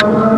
you.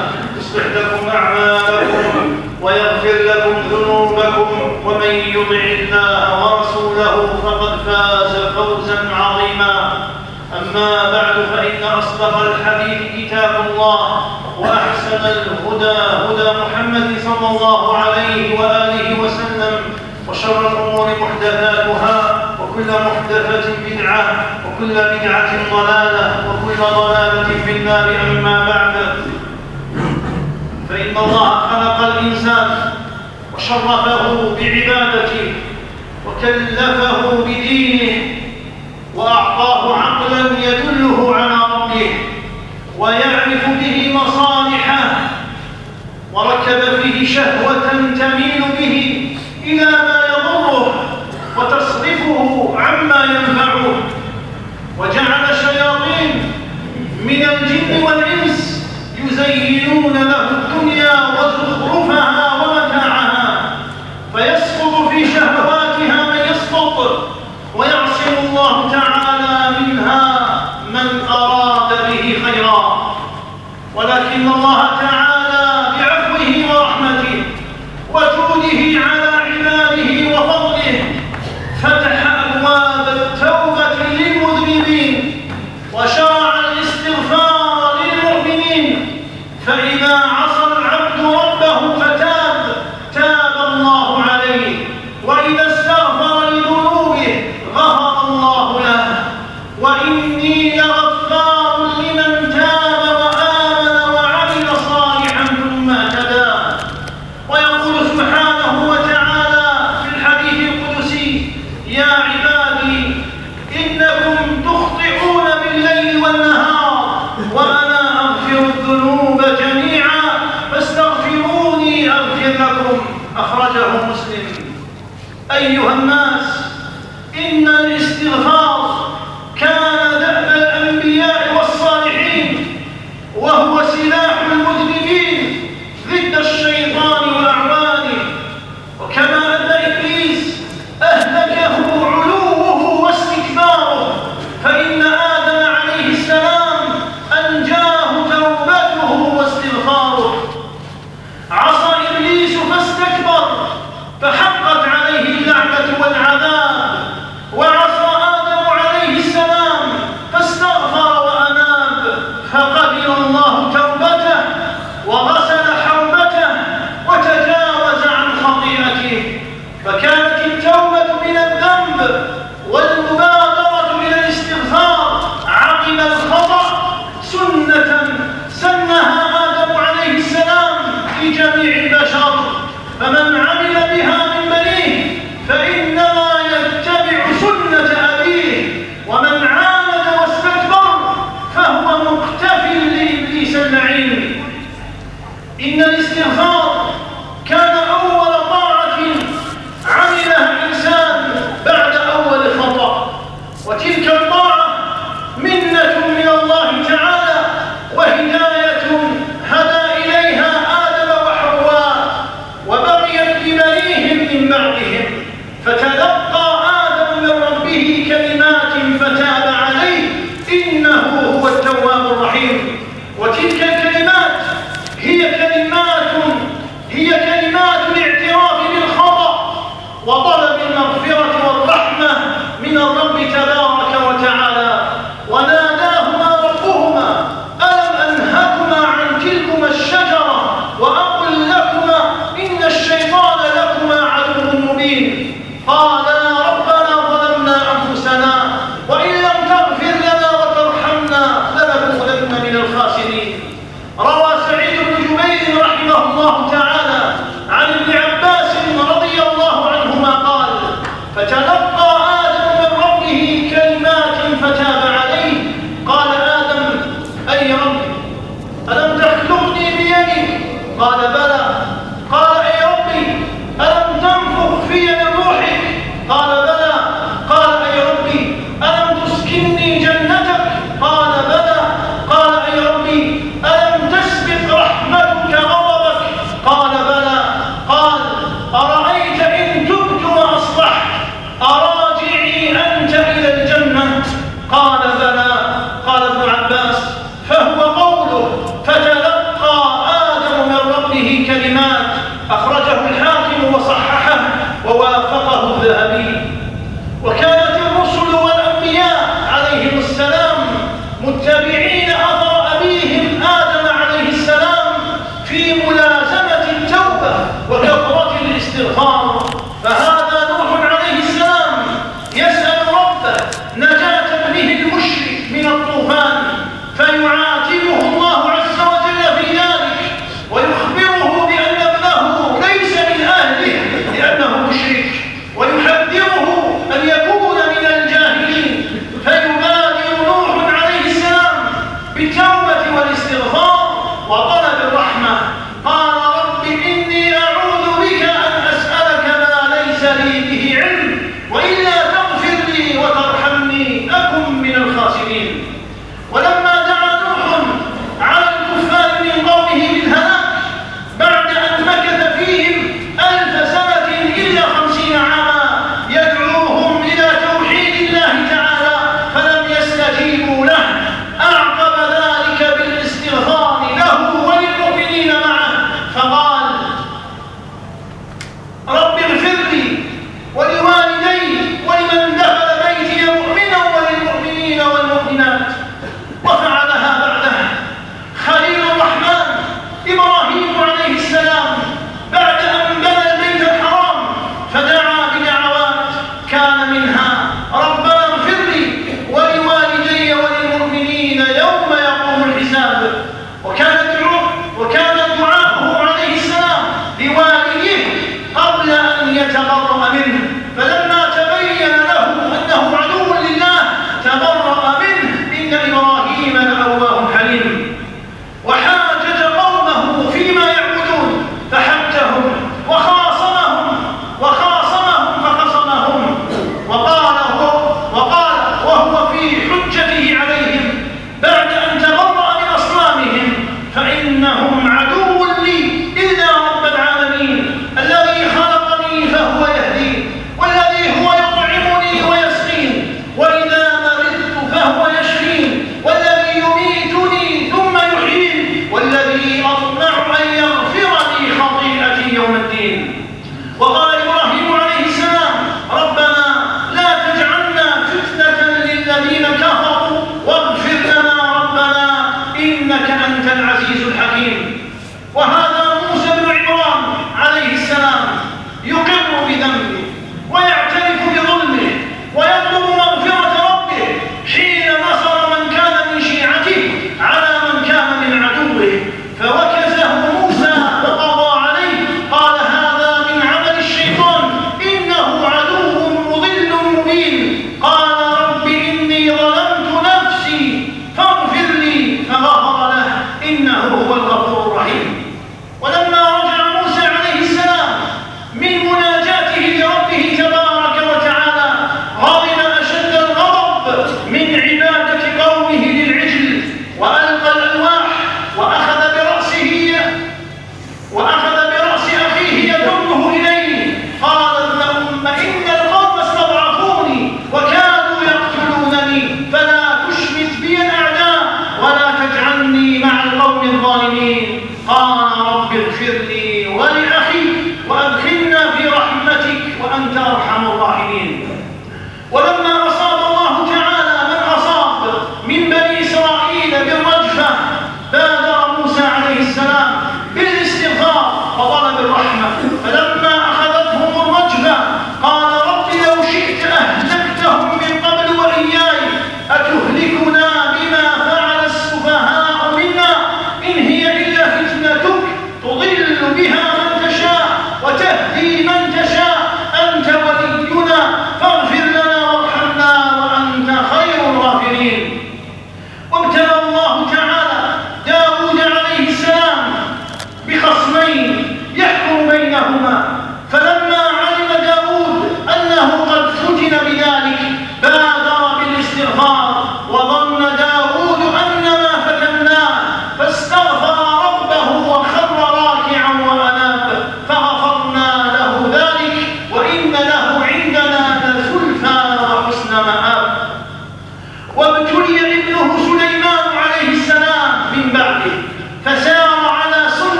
أما بعد فإن أصدق الحديث كتاب الله وأحسن الهدى هدى محمد صلى الله عليه وآله وسلم وشر الأمور محدثاتها وكل محدثة بدعة وكل بدعة ضلالة وكل ضلالة في النار أما بعد. فإن الله خلق الإنسان وشرفه بعبادته وكلفه بدينه وأعطاه عقلا يدله على ربه ويعرف به مصالحه وركب فيه شهوة تميل به إلى ما يضره وتصرفه عما ينفعه وجعل شياطين من الجن والإنس يزينون له الدنيا ولكن الله تعالى أخرجه مسلم. أيها الناس إن الاستغفار إن الاستغفار كان 아, 허락받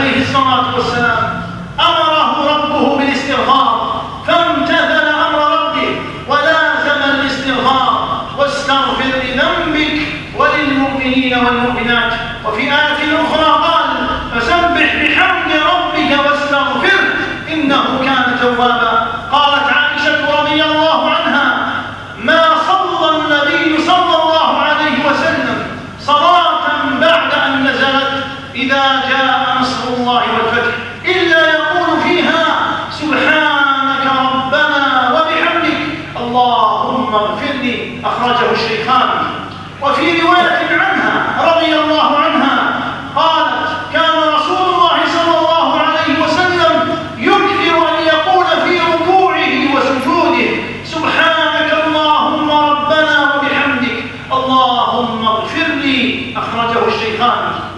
عليه الصلاة والسلام أمره ربه بالاستغفار فامتثل أمر ربه ولازم الاستغفار. واستغفر لذنبك وللمؤمنين والمؤمنات. وفي آية أخرى قال فسبح بحمد ربك واستغفر إنه كان توابا قالت عائشة رضي الله عنها ما صلى النبي صلى الله عليه وسلم صلاة بعد أن نزلت إذا جاء نصر الله والفتح إلا يقول فيها سبحانك ربنا وبحمدك اللهم اغفر لي أخرجه الشيخان وفي رواية عنها رضي الله عنها قالت كان رسول الله صلى الله عليه وسلم يكثر أن يقول في ركوعه وسجوده سبحانك اللهم ربنا وبحمدك اللهم اغفر لي أخرجه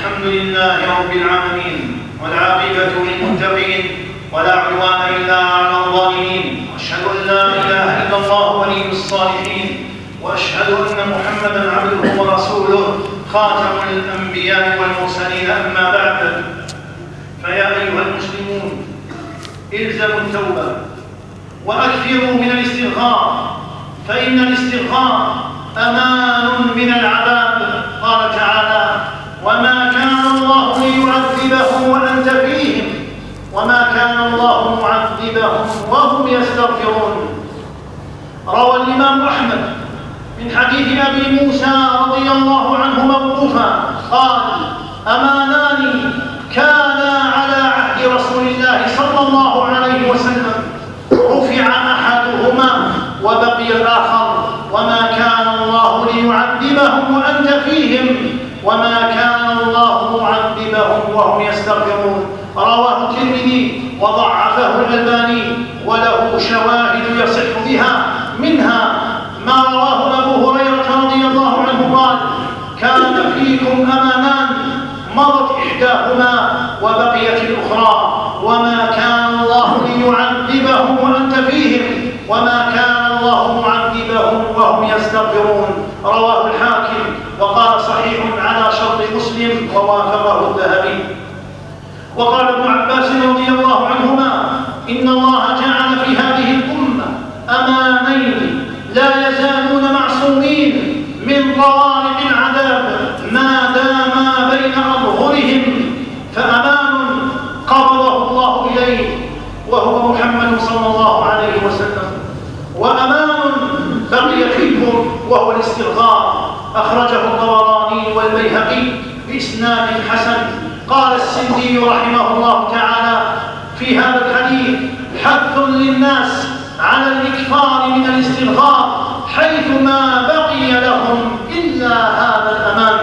الحمد لله رب العالمين والعاقبة للمتقين ولا عدوان إلا على الظالمين. وأشهد أن لا إله إلا الله ولي الصالحين. وأشهد أن محمدا عبده ورسوله خاتم الأنبياء والمرسلين. أما بعد فيا أيها المسلمون إلزموا التوبة وأكثروا من الاستغفار فإن الاستغفار أمان من العذاب. قال تعالى وما كان الله ليعذبهم وأنت فيهم. وما كان الله معذبهم وهم يستغفرون. روى الإمام أحمد من حديث أبي موسى رضي الله عنه موقوفا قال أمانان كانا على عهد رسول الله صلى الله عليه وسلم. رفع أحدهما وبقي الآخر. وما كان الله ليعذبهم وأنت فيهم. وما كان وهم يستغفرون. رواه الترمذي وضعفه الألباني وله شواهد يصح بها. منها ما رواه أبو هريرة رضي الله عنه قال كان فيكم أمانان مضت إحداهما وبقيت الأخرى وما كان الله ليعذبهم وأنت فيهم وما كان الله معذبهم وهم يستغفرون. رواه الحاكم وقال صحيح على شرط مسلم ووافقه وقال ابن عباس رضي الله عنهما إن الله جعل في هذه الأمة أمانين لا يزالون معصومين من طوارق العذاب ما داما بين أظهرهم فأمان قبضه الله إليه وهو محمد صلى الله عليه وسلم. وأمان بقي فيكم وهو الاستغفار. أخرجه الطبراني والبيهقي بإسناد حسن. قال السندي رحمه الله تعالى في هذا الحديث حث للناس على الإكثار من الاستغفار حيث ما بقي لهم إلا هذا الأمان.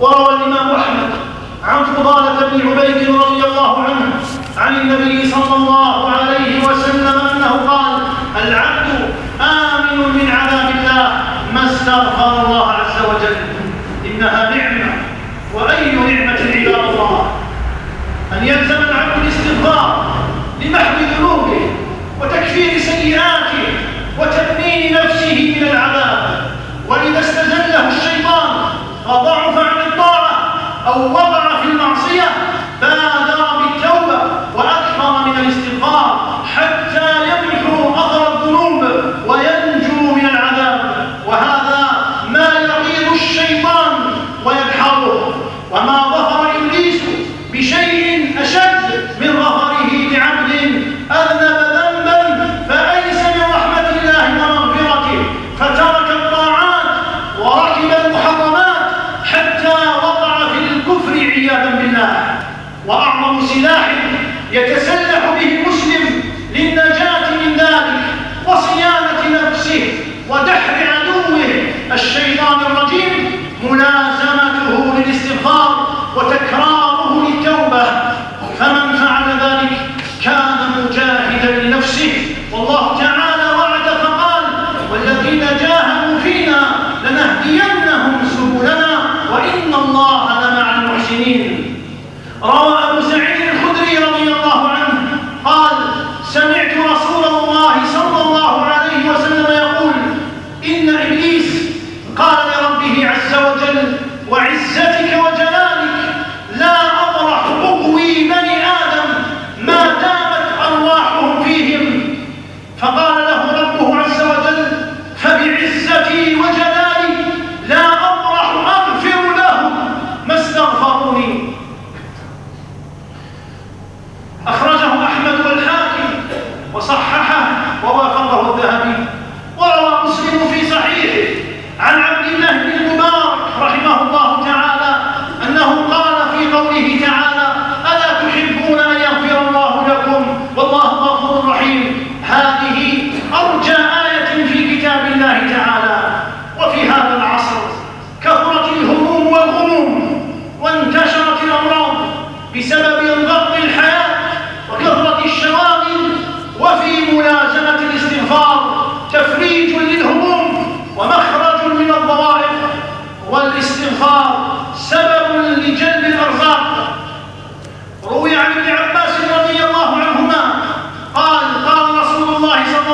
وروى الإمام أحمد عن فضالة بن عبيد رضي الله عنه عن النبي صلى الله عليه وسلم أنه قال العبد آمن من عذاب الله ما استغفر الله عز وجل. إنها نعمة وأي نعمة عباد الله أن يلزم العبد الاستغفار لمحو ذنوبه وتكفير سيئاته وتأمين نفسه من العذاب. وإذا استزله الشيطان فضعف عن الطاعة أو وضع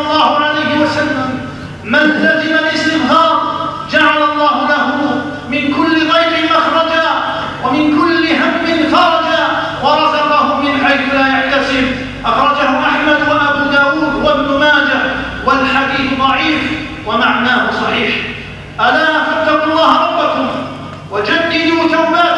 الله عليه وسلم من لزم الاستغفار جعل الله له من كل ضيق مخرجا ومن كل هم فرجا ورزقه من حيث لا يحتسب. أخرجه أحمد وأبو داود وابن ماجه والحديث ضعيف ومعناه صحيح. ألا فاتقوا الله ربكم وجددوا توباتكم